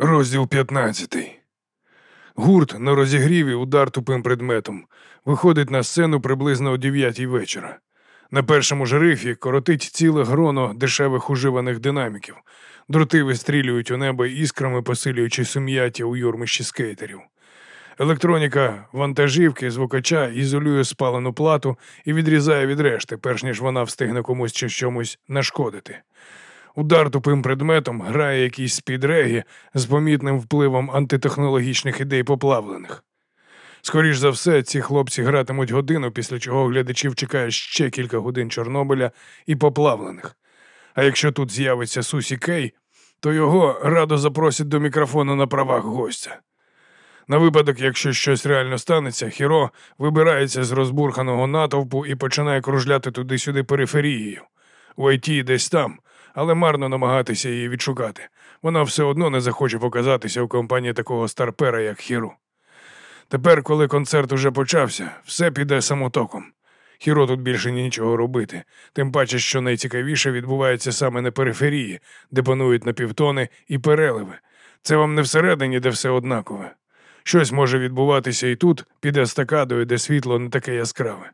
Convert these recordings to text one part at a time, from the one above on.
Розділ 15. Гурт на розігріві удар тупим предметом. Виходить на сцену приблизно о 9 вечора. На першому ж рифі коротить ціле гроно дешевих уживаних динаміків. Дроти вистрілюють у небо іскрами, посилюючи сум'яття у юрмищі скейтерів. Електроніка вантажівки звукача ізолює спалену плату і відрізає від решти, перш ніж вона встигне комусь чи чомусь нашкодити. Удар тупим предметом грає якийсь спідрегі з помітним впливом антитехнологічних ідей поплавлених. Скоріш за все, ці хлопці гратимуть годину, після чого глядачів чекає ще кілька годин Чорнобиля і поплавлених. А якщо тут з'явиться Сусі Кей, то його радо запросять до мікрофону на правах гостя. На випадок, якщо щось реально станеться, Хіро вибирається з розбурханого натовпу і починає кружляти туди-сюди периферією. У ІТ десь там, але марно намагатися її відшукати. Вона все одно не захоче показатися у компанії такого старпера, як Хіру. Тепер, коли концерт уже почався, все піде самотоком. Хіро тут більше нічого робити, тим паче, що найцікавіше відбувається саме на периферії, де панують напівтони і переливи. Це вам не всередині, де все однакове. Щось може відбуватися і тут, під естакадою, де світло не таке яскраве.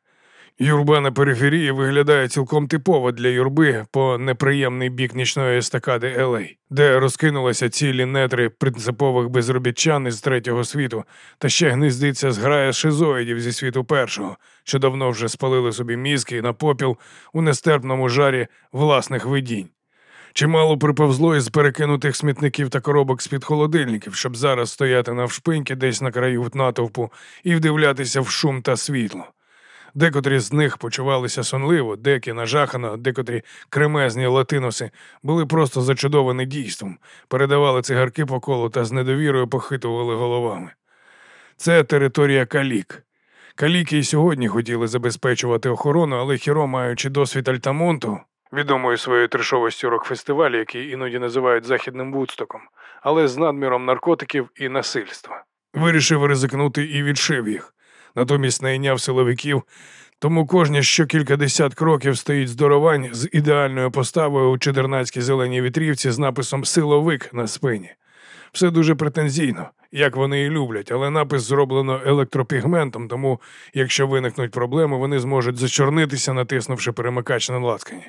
Юрба на периферії виглядає цілком типово для юрби по неприємний бік нічної естакади Елей, де розкинулися цілі нетри принципових безробітчан із третього світу, та ще гниздиться зграя шизоїдів зі світу першого, що давно вже спалили собі мізки на попіл у нестерпному жарі власних видінь. Чимало приповзло із перекинутих смітників та коробок з-під холодильників, щоб зараз стояти навшпиньки десь на краю натовпу і вдивлятися в шум та світло. Декотрі з них почувалися сонливо, деякі нажахано, декотрі кремезні латиноси були просто зачудовані дійством, передавали цигарки по колу та з недовірою похитували головами. Це територія калік. Каліки й сьогодні хотіли забезпечувати охорону, але хіро, маючи досвід Альтамонту, відомою своєю трешовістю рок-фестивалю, який іноді називають західним вудстоком, але з надміром наркотиків і насильства, вирішив ризикнути і відшив їх натомість найняв силовиків, тому кожні що кількадесят кроків стоїть здоровань з ідеальною поставою у чудернацькій зеленій вітрівці з написом Силовик на спині. Все дуже претензійно, як вони і люблять, але напис зроблено електропігментом, тому якщо виникнуть проблеми, вони зможуть зачорнитися, натиснувши перемикач на ласкані.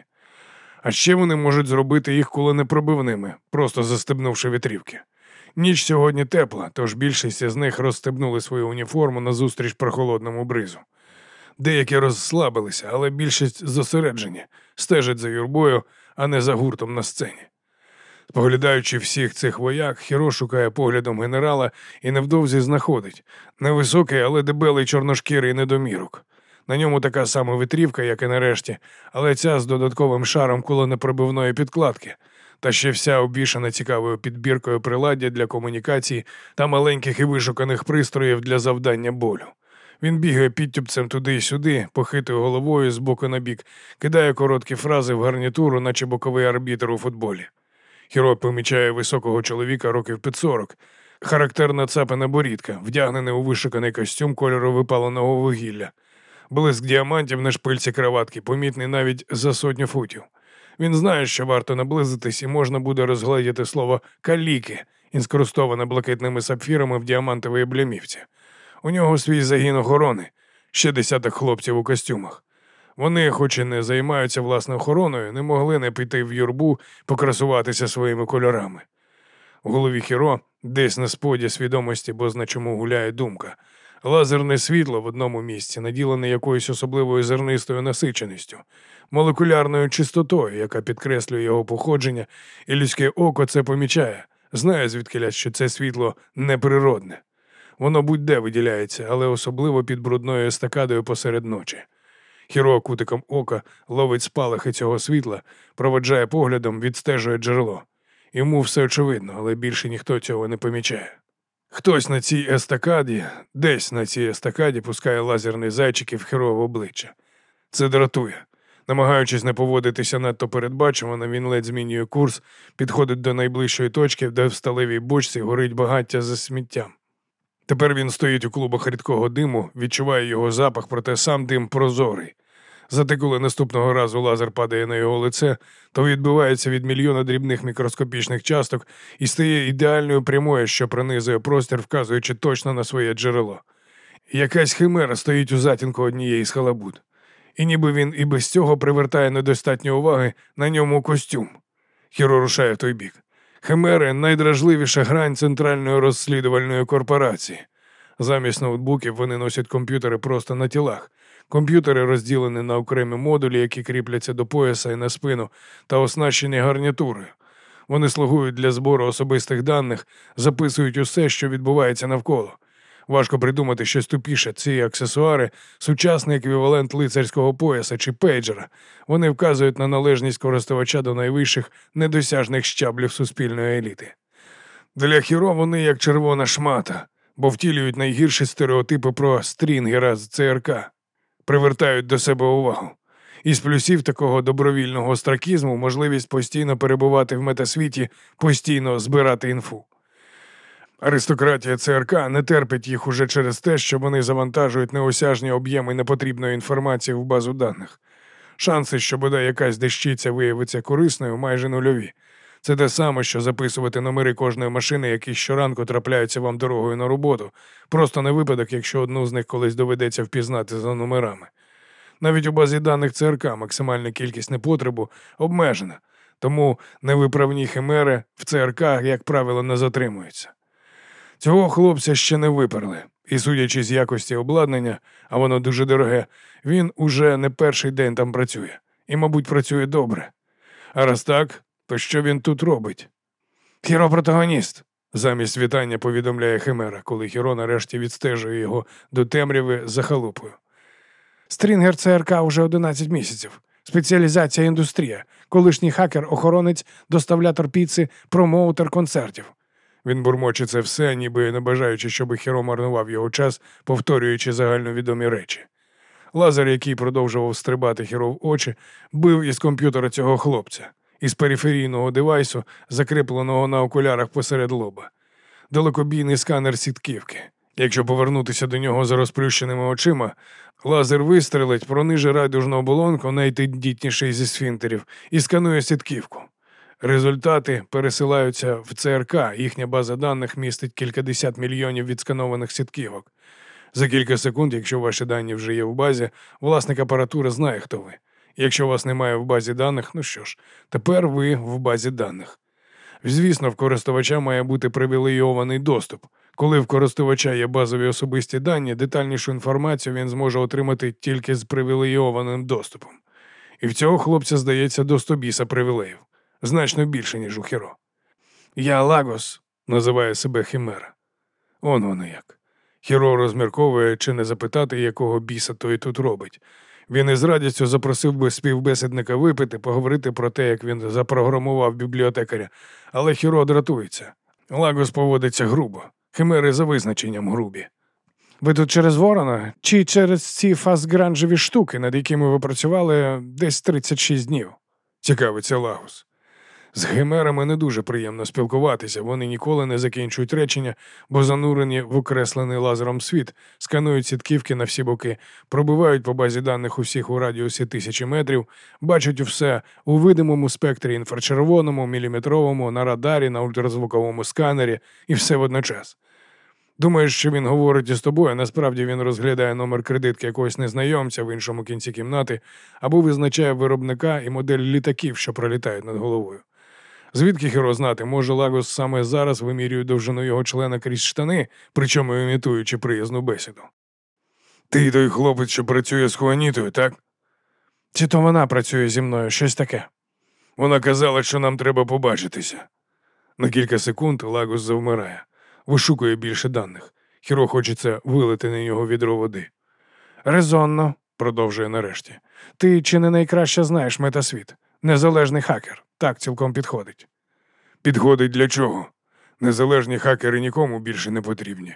А ще вони можуть зробити їх куленепробивними, просто застебнувши вітрівки. Ніч сьогодні тепла, тож більшість з них розстебнули свою уніформу назустріч прохолодному бризу. Деякі розслабилися, але більшість зосереджені, стежать за юрбою, а не за гуртом на сцені. Споглядаючи всіх цих вояк, Хіро шукає поглядом генерала і невдовзі знаходить невисокий, але дебелий чорношкірий недомірок. На ньому така сама витрівка, як і нарешті, але ця з додатковим шаром куленепробивної підкладки та ще вся обвішана цікавою підбіркою приладдя для комунікації та маленьких і вишуканих пристроїв для завдання болю. Він бігає підтюпцем туди й сюди, похитує головою з боку на бік, кидає короткі фрази в гарнітуру, наче боковий арбітр у футболі. Хіро помічає високого чоловіка років під сорок, характерна цапина борідка, вдягнений у вишуканий костюм кольору випаленого вугілля, блиск діамантів на шпильці краватки, помітний навіть за сотню футів. Він знає, що варто наблизитись, і можна буде розгледіти слово каліки, інскрустоване блакитними сапфірами в діамантовій блямівці. У нього свій загін охорони, ще десяток хлопців у костюмах. Вони, хоч і не займаються власною охороною, не могли не піти в юрбу покрасуватися своїми кольорами. У голові хіро десь на споді свідомості, бо значому гуляє думка. Лазерне світло в одному місці, наділене якоюсь особливою зернистою насиченістю, молекулярною чистотою, яка підкреслює його походження, і людське око це помічає, знає звідки, що це світло неприродне. Воно будь-де виділяється, але особливо під брудною естакадою посеред ночі. Хіро кутиком ока ловить спалахи цього світла, проведжає поглядом, відстежує джерело. Йому все очевидно, але більше ніхто цього не помічає. Хтось на цій естакаді, десь на цій естакаді пускає лазерний зайчик в херове обличчя. Це дратує. Намагаючись не поводитися надто передбачувано, він ледь змінює курс, підходить до найближчої точки, де в сталевій бочці горить багаття за сміттям. Тепер він стоїть у клубах рідкого диму, відчуває його запах, проте сам дим прозорий. Зате коли наступного разу лазер падає на його лице, то відбивається від мільйона дрібних мікроскопічних часток і стає ідеальною прямою, що пронизує простір, вказуючи точно на своє джерело. Якась химера стоїть у затінку однієї з халабут. І ніби він і без цього привертає недостатньо уваги на ньому костюм. Хіро рушає в той бік. Химери найдражливіша грань центральної розслідувальної корпорації. Замість ноутбуків вони носять комп'ютери просто на тілах. Комп'ютери розділені на окремі модулі, які кріпляться до пояса і на спину, та оснащені гарнітурою. Вони слугують для збору особистих даних, записують усе, що відбувається навколо. Важко придумати щось тупіше. Ці аксесуари сучасний еквівалент лицарського пояса чи пейджера. Вони вказують на належність користувача до найвищих недосяжних щаблів суспільної еліти. Для хіро вони як червона шмата, бо втілюють найгірші стереотипи про стрінгера з ЦРК, привертають до себе увагу. Із плюсів такого добровільного остракізму можливість постійно перебувати в метасвіті, постійно збирати інфу. Аристократія ЦРК не терпить їх уже через те, що вони завантажують неосяжні об'єми непотрібної інформації в базу даних. Шанси, що бодай якась дещиця виявиться корисною, майже нульові. Це те саме, що записувати номери кожної машини, які щоранку трапляються вам дорогою на роботу, просто на випадок, якщо одну з них колись доведеться впізнати за номерами. Навіть у базі даних ЦРК максимальна кількість непотребу обмежена, тому невиправні химери в ЦРК, як правило, не затримуються. Цього хлопця ще не виперли, і, судячи з якості обладнання, а воно дуже дороге, він уже не перший день там працює і, мабуть, працює добре. А раз так, то що він тут робить? Хіро-протагоніст, замість вітання повідомляє Химера, коли Хіро нарешті відстежує його до темряви за халупою. Стрінгер ЦРК уже 11 місяців. Спеціалізація індустрія, колишній хакер-охоронець, доставлятор піци, промоутер концертів. Він бурмоче це все, ніби не бажаючи, щоб Хіро марнував його час, повторюючи загальновідомі речі. Лазер, який продовжував стрибати Хіро в очі, бив із комп'ютера цього хлопця, із периферійного девайсу, закріпленого на окулярах посеред лоба, далекобійний сканер сітківки. Якщо повернутися до нього за розплющеними очима, лазер вистрелить, прониже радужну оболонку, найтендітніший зі сфінтерів, і сканує сітківку. Результати пересилаються в ЦРК. Їхня база даних містить кількадесят мільйонів відсканованих сітківок. За кілька секунд, якщо ваші дані вже є в базі, власник апаратури знає, хто ви. Якщо вас немає в базі даних, ну що ж, тепер ви в базі даних. Звісно, в користувача має бути привілейований доступ. Коли в користувача є базові особисті дані, детальнішу інформацію він зможе отримати тільки з привілейованим доступом. І в цього хлопця здається до стобіса привілеїв значно більше, ніж у Хіро. Я Лагос, називає себе Хімера. Он воно як. Хіро розмірковує, чи не запитати, якого біса той тут робить. Він із радістю запросив би співбесідника випити, поговорити про те, як він запрограмував бібліотекаря, але Хіро дратується. Лагос поводиться грубо, химери за визначенням грубі. Ви тут через Ворона чи через ці фастгранжеві штуки, над якими ви працювали десь 36 днів? Цікавиться Лагос. З гемерами не дуже приємно спілкуватися, вони ніколи не закінчують речення, бо занурені в окреслений лазером світ, сканують сітківки на всі боки, пробивають по базі даних усіх у радіусі тисячі метрів, бачать все у видимому спектрі інфрачервоному, міліметровому, на радарі, на ультразвуковому сканері і все водночас. Думаєш, що він говорить із тобою, а насправді він розглядає номер кредитки якогось незнайомця в іншому кінці кімнати або визначає виробника і модель літаків, що пролітають над головою. Звідки Хіро знати, може Лагос саме зараз вимірює довжину його члена крізь штани, причому імітуючи приязну бесіду. Ти той хлопець, що працює з Хуанітою, так? Чи то вона працює зі мною, щось таке. Вона казала, що нам треба побачитися. На кілька секунд Лагос завмирає, вишукує більше даних. Хіро хочеться вилити на нього відро води. Резонно, продовжує нарешті. Ти чи не найкраще знаєш метасвіт? Незалежний хакер. Так цілком підходить. Підходить для чого? Незалежні хакери нікому більше не потрібні.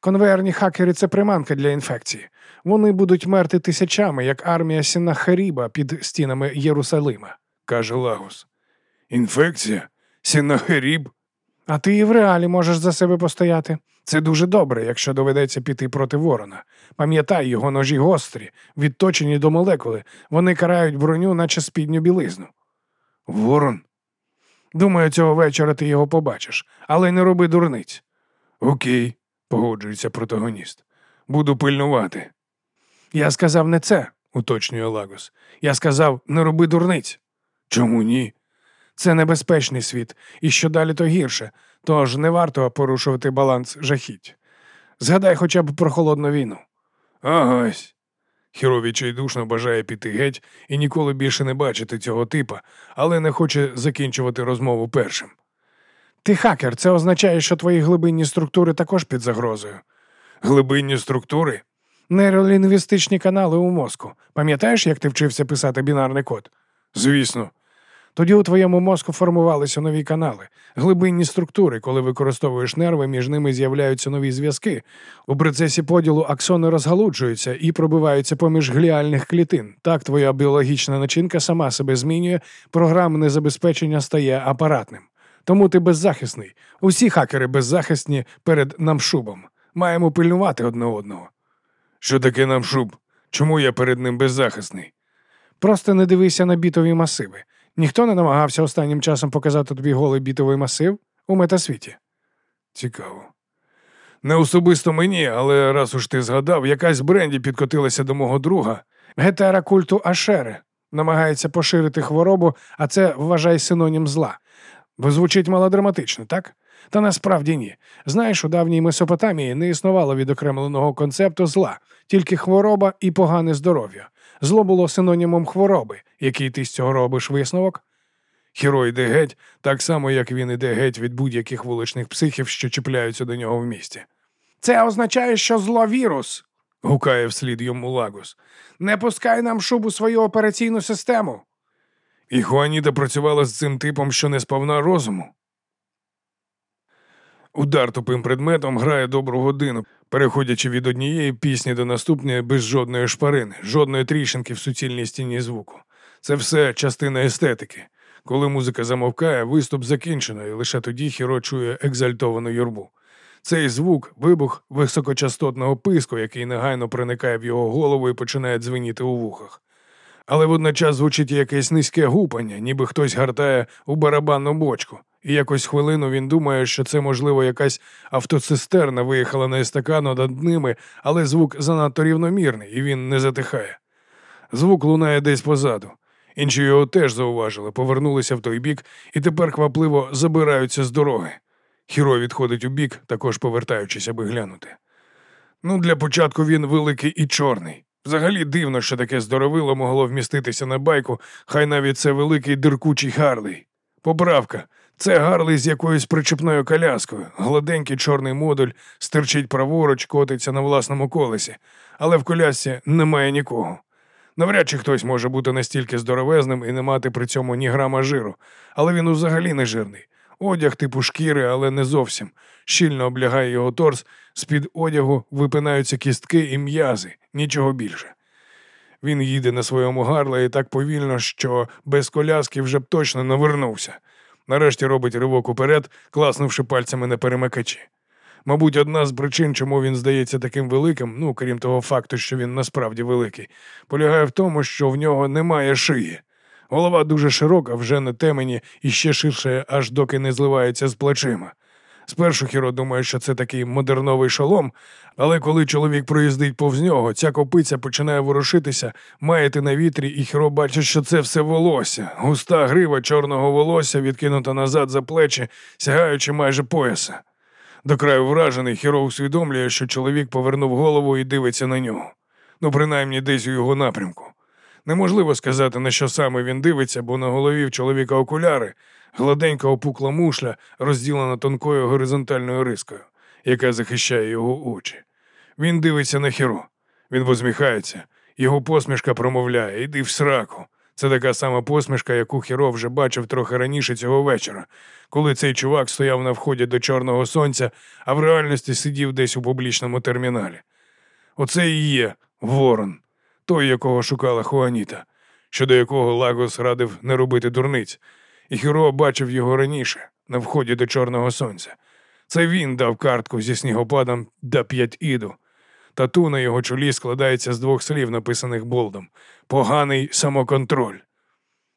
Конвейерні хакери це приманка для інфекції. Вони будуть мерти тисячами, як армія Сінахаріба під стінами Єрусалима, каже Лагус. Інфекція? Сінахаріб? А ти і в реалі можеш за себе постояти. Це дуже добре, якщо доведеться піти проти ворона. Пам'ятай, його ножі гострі, відточені до молекули. Вони карають броню, наче спідню білизну. Ворон? Думаю, цього вечора ти його побачиш, але не роби дурниць. Окей, погоджується протагоніст. Буду пильнувати. Я сказав не це, уточнює Лагос. Я сказав, не роби дурниць. Чому ні? Це небезпечний світ, і що далі, то гірше, тож не варто порушувати баланс жахіть. Згадай хоча б про холодну війну. Агась. Хіро відчайдушно бажає піти геть і ніколи більше не бачити цього типа, але не хоче закінчувати розмову першим. Ти хакер, це означає, що твої глибинні структури також під загрозою. Глибинні структури? Нейролінгвістичні канали у мозку. Пам'ятаєш, як ти вчився писати бінарний код? Звісно. Тоді у твоєму мозку формувалися нові канали, глибинні структури, коли використовуєш нерви, між ними з'являються нові зв'язки. У процесі поділу аксони розгалуджуються і пробиваються поміж гліальних клітин. Так твоя біологічна начинка сама себе змінює, програмне забезпечення стає апаратним. Тому ти беззахисний. Усі хакери беззахисні перед намшубом. Маємо пильнувати одне одного. Що таке намшуб? Чому я перед ним беззахисний? Просто не дивися на бітові масиви. Ніхто не намагався останнім часом показати тобі голий бітовий масив у метасвіті. Цікаво. Не особисто мені, але раз уж ти згадав, якась бренді підкотилася до мого друга. Гетера культу Ашери намагається поширити хворобу, а це вважай синонім зла. Бо звучить малодраматично, так? Та насправді ні. Знаєш, у давній Месопотамії не існувало відокремленого концепту зла, тільки хвороба і погане здоров'я. Зло було синонімом хвороби, який ти з цього робиш висновок. Хіро йде геть, так само, як він іде геть від будь-яких вуличних психів, що чіпляються до нього в місті. Це означає, що зло вірус. гукає вслід йому Лагус. Не пускай нам шубу свою операційну систему. І Хуаніта працювала з цим типом, що не сповна розуму. Удар тупим предметом грає добру годину, переходячи від однієї пісні до наступної без жодної шпарини, жодної тріщинки в суцільній стіні звуку. Це все частина естетики. Коли музика замовкає, виступ закінчено, і лише тоді хіро чує екзальтовану юрбу. Цей звук вибух високочастотного писку, який негайно проникає в його голову і починає дзвеніти у вухах. Але водночас звучить якесь низьке гупання, ніби хтось гартає у барабанну бочку. І якось хвилину він думає, що це, можливо, якась автоцистерна виїхала на естакану над ними, але звук занадто рівномірний, і він не затихає. Звук лунає десь позаду. Інші його теж зауважили, повернулися в той бік і тепер квапливо забираються з дороги. Хіро відходить у бік, також повертаючись, аби глянути. Ну, для початку він великий і чорний. Взагалі дивно, що таке здоровило могло вміститися на байку, хай навіть це великий диркучий Гарлей. Поправка. Це Гарлей з якоюсь причепною коляскою. Гладенький чорний модуль стирчить праворуч, котиться на власному колесі, але в колясці немає нікого. Навряд чи хтось може бути настільки здоровезним і не мати при цьому ні грама жиру, але він взагалі не жирний. Одяг типу шкіри, але не зовсім. Щільно облягає його торс, з-під одягу випинаються кістки і м'язи, нічого більше. Він їде на своєму гарлеї так повільно, що без коляски вже б точно навернувся. Нарешті робить ривок уперед, класнувши пальцями на перемикачі. Мабуть, одна з причин, чому він здається таким великим, ну крім того факту, що він насправді великий, полягає в тому, що в нього немає шиї. Голова дуже широка, вже на темені і ще ширше, аж доки не зливається з плечима. Спершу Хіро думає, що це такий модерновий шолом, але коли чоловік проїздить повз нього, ця копиця починає ворушитися, маяти на вітрі, і Хіро бачить, що це все волосся, густа грива чорного волосся, відкинута назад за плечі, сягаючи майже пояса. До краю вражений, Хіро усвідомлює, що чоловік повернув голову і дивиться на нього. Ну, принаймні десь у його напрямку. Неможливо сказати, на що саме він дивиться, бо на голові в чоловіка окуляри, гладенька опукла мушля, розділена тонкою горизонтальною рискою, яка захищає його очі. Він дивиться на хіро. Він посміхається, його посмішка промовляє Іди в сраку. Це така сама посмішка, яку Хіро вже бачив трохи раніше цього вечора, коли цей чувак стояв на вході до Чорного Сонця, а в реальності сидів десь у публічному терміналі. Оце і є Ворон, той, якого шукала Хуаніта, щодо якого Лагос радив не робити дурниць, Хіро бачив його раніше, на вході до Чорного Сонця. Це він дав картку зі снігопадом до п'ять іду. Тату на його чолі складається з двох слів, написаних болдом поганий самоконтроль.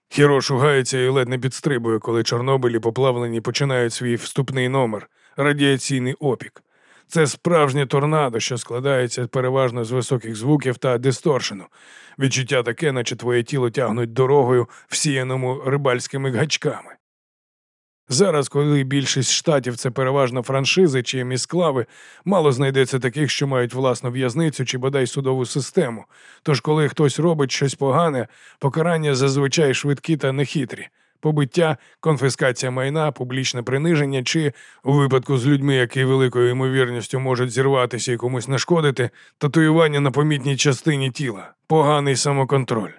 Хіро шугається і ледь не підстрибує, коли Чорнобилі поплавлені починають свій вступний номер радіаційний опік. Це справжнє торнадо, що складається переважно з високих звуків та дисторшену. Відчуття таке, наче твоє тіло тягнуть дорогою, всіяному рибальськими гачками. Зараз, коли більшість штатів це переважно франшизи чи місклави, мало знайдеться таких, що мають власну в'язницю чи бодай судову систему. Тож, коли хтось робить щось погане, покарання зазвичай швидкі та нехитрі. Побиття, конфіскація майна, публічне приниження, чи у випадку з людьми, які великою ймовірністю можуть зірватися і комусь нашкодити, татуювання на помітній частині тіла, поганий самоконтроль.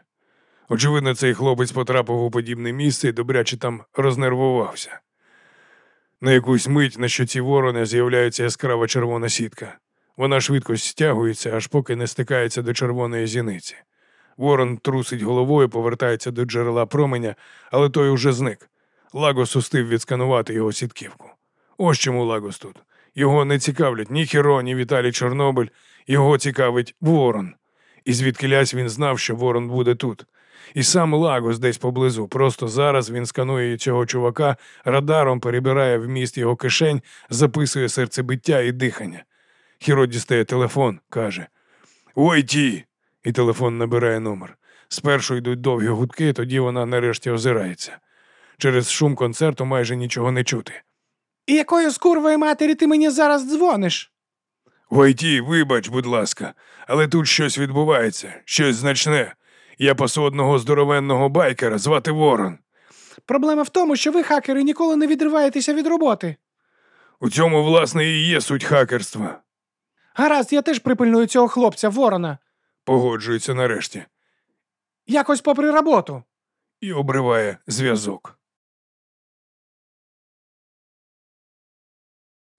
Очевидно, цей хлопець потрапив у подібне місце і добряче там рознервувався. На якусь мить на щоці ворона з'являється яскрава червона сітка. Вона швидко стягується, аж поки не стикається до червоної зіниці. Ворон трусить головою, повертається до джерела променя, але той уже зник. Лагос устив відсканувати його сітківку. Ось чому Лагос тут. Його не цікавлять ні Хіро, ні Віталій Чорнобиль, його цікавить Ворон. І звідкилясь він знав, що Ворон буде тут. І сам Лагос десь поблизу. Просто зараз він сканує цього чувака, радаром перебирає вміст його кишень, записує серцебиття і дихання. Хіро дістає телефон, каже: Ой ті! І телефон набирає номер. Спершу йдуть довгі гудки, тоді вона нарешті озирається. Через шум концерту майже нічого не чути. І якою скурвої матері ти мені зараз дзвониш? Войті, вибач, будь ласка, але тут щось відбувається, щось значне. Я пасу одного здоровенного байкера звати Ворон. Проблема в тому, що ви, хакери, ніколи не відриваєтеся від роботи. У цьому, власне, і є суть хакерства. Гаразд, я теж припильную цього хлопця, ворона. Погоджується нарешті Якось попри роботу. і обриває зв'язок.